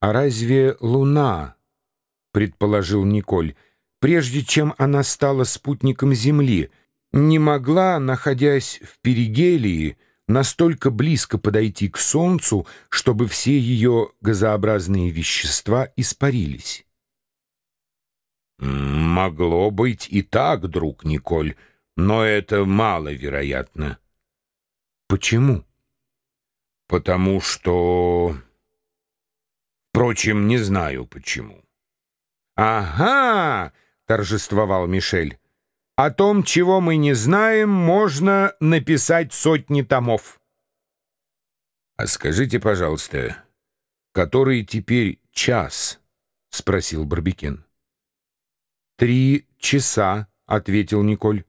«А разве Луна, — предположил Николь, — прежде чем она стала спутником Земли, не могла, находясь в Перигелии, настолько близко подойти к Солнцу, чтобы все ее газообразные вещества испарились?» «Могло быть и так, друг Николь, но это маловероятно». «Почему?» «Потому что...» Впрочем, не знаю почему. «Ага!» — торжествовал Мишель. «О том, чего мы не знаем, можно написать сотни томов». «А скажите, пожалуйста, который теперь час?» — спросил Барбикен. «Три часа», — ответил Николь.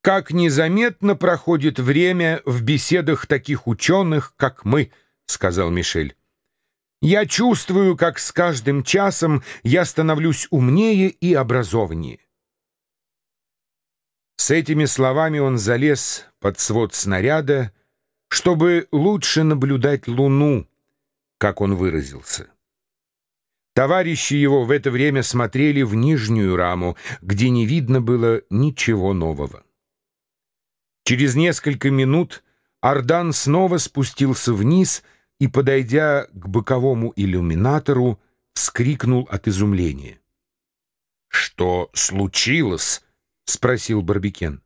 «Как незаметно проходит время в беседах таких ученых, как мы», — сказал Мишель. Я чувствую, как с каждым часом я становлюсь умнее и образованнее. С этими словами он залез под свод снаряда, чтобы лучше наблюдать Луну, как он выразился. Товарищи его в это время смотрели в нижнюю раму, где не видно было ничего нового. Через несколько минут Ардан снова спустился вниз — подойдя к боковому иллюминатору, вскрикнул от изумления. «Что случилось?» — спросил Барбикен.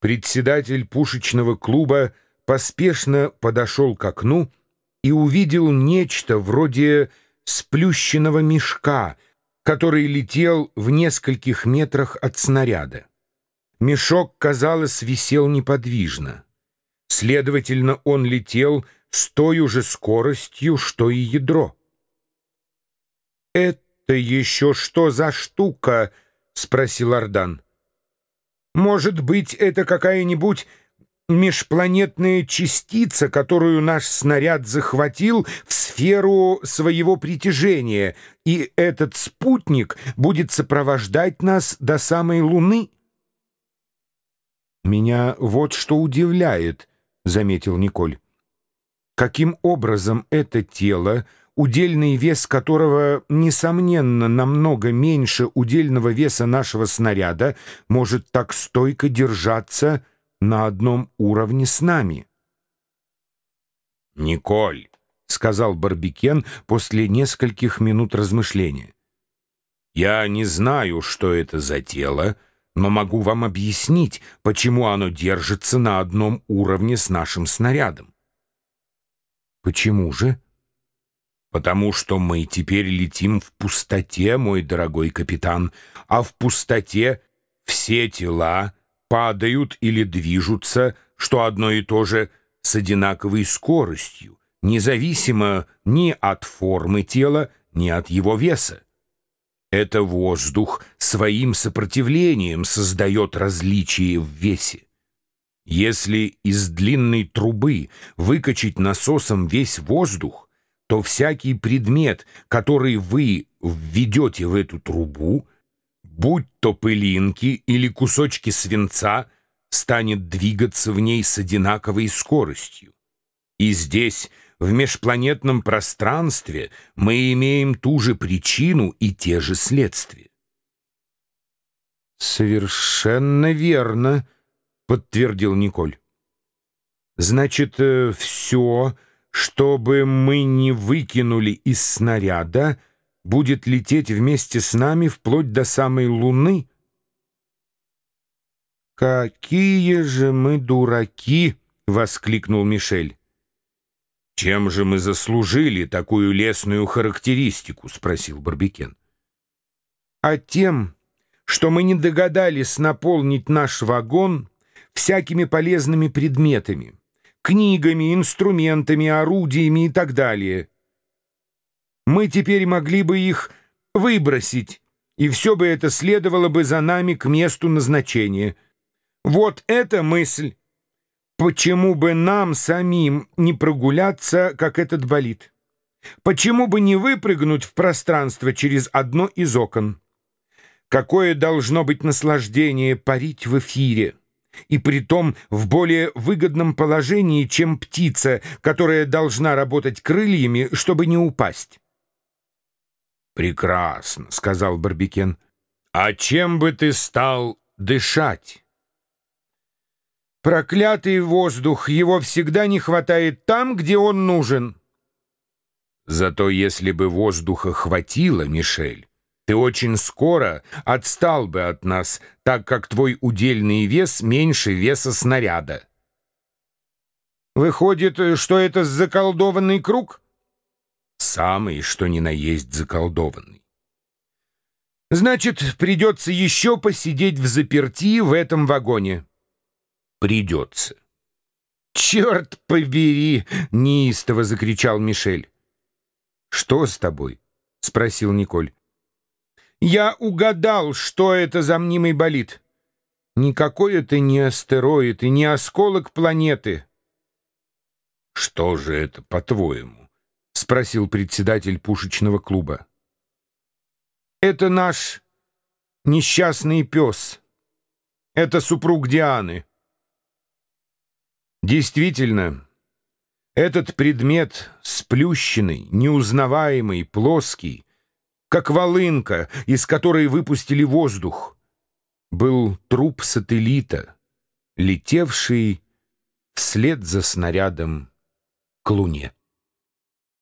Председатель пушечного клуба поспешно подошел к окну и увидел нечто вроде сплющенного мешка, который летел в нескольких метрах от снаряда. Мешок, казалось, висел неподвижно. Следовательно, он летел с той же скоростью, что и ядро. «Это еще что за штука?» — спросил Ардан. «Может быть, это какая-нибудь межпланетная частица, которую наш снаряд захватил в сферу своего притяжения, и этот спутник будет сопровождать нас до самой Луны?» «Меня вот что удивляет», — заметил Николь каким образом это тело, удельный вес которого, несомненно, намного меньше удельного веса нашего снаряда, может так стойко держаться на одном уровне с нами. «Николь», — сказал Барбикен после нескольких минут размышления, «я не знаю, что это за тело, но могу вам объяснить, почему оно держится на одном уровне с нашим снарядом. Почему же? Потому что мы теперь летим в пустоте, мой дорогой капитан, а в пустоте все тела падают или движутся, что одно и то же, с одинаковой скоростью, независимо ни от формы тела, ни от его веса. Это воздух своим сопротивлением создает различие в весе. Если из длинной трубы выкачать насосом весь воздух, то всякий предмет, который вы введете в эту трубу, будь то пылинки или кусочки свинца, станет двигаться в ней с одинаковой скоростью. И здесь, в межпланетном пространстве, мы имеем ту же причину и те же следствия. «Совершенно верно», подтвердил Николь. Значит, э, все, чтобы мы не выкинули из снаряда, будет лететь вместе с нами вплоть до самой Луны? «Какие же мы дураки!» — воскликнул Мишель. «Чем же мы заслужили такую лесную характеристику?» — спросил Барбикен. «А тем, что мы не догадались наполнить наш вагон всякими полезными предметами, книгами, инструментами, орудиями и так далее. Мы теперь могли бы их выбросить, и все бы это следовало бы за нами к месту назначения. Вот эта мысль. Почему бы нам самим не прогуляться, как этот болид? Почему бы не выпрыгнуть в пространство через одно из окон? Какое должно быть наслаждение парить в эфире? И притом в более выгодном положении, чем птица, которая должна работать крыльями, чтобы не упасть. «Прекрасно», — сказал Барбикен. «А чем бы ты стал дышать?» «Проклятый воздух! Его всегда не хватает там, где он нужен!» «Зато если бы воздуха хватило, Мишель, ты очень скоро отстал бы от нас, так как твой удельный вес меньше веса снаряда». «Выходит, что это заколдованный круг?» самый, что ни на есть заколдованный. Значит, придется еще посидеть в заперти в этом вагоне. Придется. «Черт побери!» — неистово закричал Мишель. «Что с тобой?» — спросил Николь. «Я угадал, что это за мнимый болид. Никакой это не астероид и не осколок планеты». «Что же это, по-твоему?» — спросил председатель пушечного клуба. «Это наш несчастный пес. Это супруг Дианы». Действительно, этот предмет сплющенный, неузнаваемый, плоский, как волынка, из которой выпустили воздух, был труп сателлита, летевший вслед за снарядом к Луне.